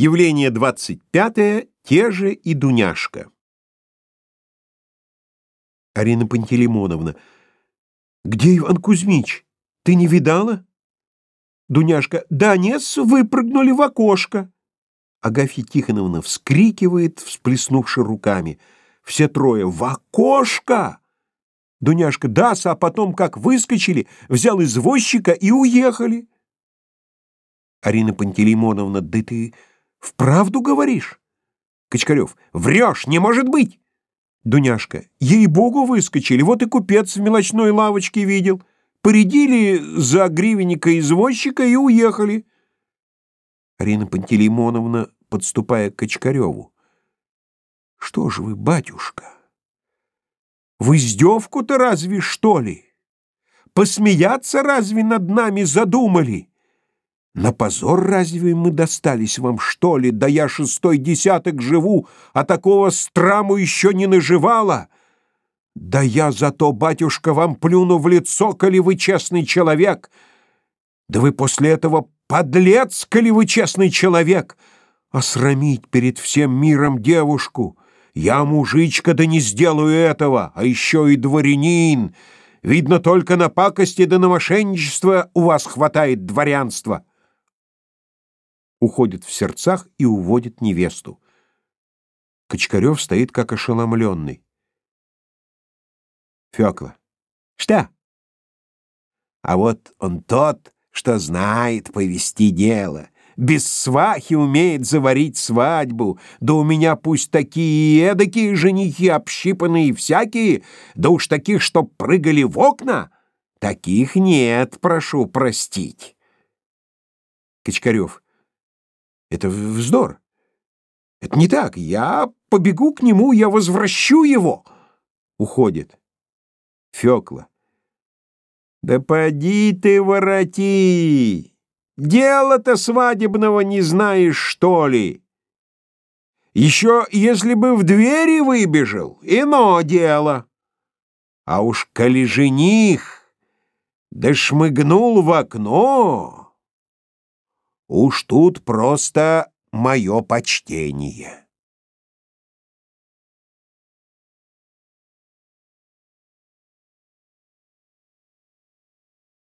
Явление 25. Те же и Дуняшка. Арина Пантелеймоновна. Где Иван Кузьмич? Ты не видала? Дуняшка. Да нет, выпрыгнули в окошко. Агафья Тихоновна вскрикивает, всплеснувши руками. Все трое. В окошко! Дуняшка. Да, а потом, как выскочили, взял извозчика и уехали. Арина Пантелеймоновна. Да ты Вправду говоришь? Качкарев. Врешь, не может быть. Дуняшка. Ей-богу выскочили, вот и купец в мелочной лавочке видел. Порядили за гривенника извозчика и уехали. Арина Пантелеймоновна, подступая к Качкареву. Что же вы, батюшка? В издевку-то разве что ли? Посмеяться разве над нами задумали? На позор разве мы достались вам, что ли? Да я шестой десяток живу, а такого страму еще не наживала. Да я зато, батюшка, вам плюну в лицо, коли вы честный человек. Да вы после этого подлец, коли вы честный человек. Осрамить перед всем миром девушку. Я мужичка, да не сделаю этого, а еще и дворянин. Видно, только на пакости да на мошенничество у вас хватает дворянства уходит в сердцах и уводит невесту. Кочкарев стоит как ошеломленный. Фёкла. Что? А вот он тот, что знает повести дело. Без свахи умеет заварить свадьбу. Да у меня пусть такие эдакие женихи общипанные всякие, да уж таких, что прыгали в окна. Таких нет, прошу простить. Кочкарев. Это вздор. Это не так. Я побегу к нему, я возвращу его. Уходит. Фёкла. Да поди ты вороти. Дело-то свадебного не знаешь, что ли? Еще если бы в двери выбежал, ино дело. А уж коли жених да шмыгнул в окно... Уж тут просто мое почтение.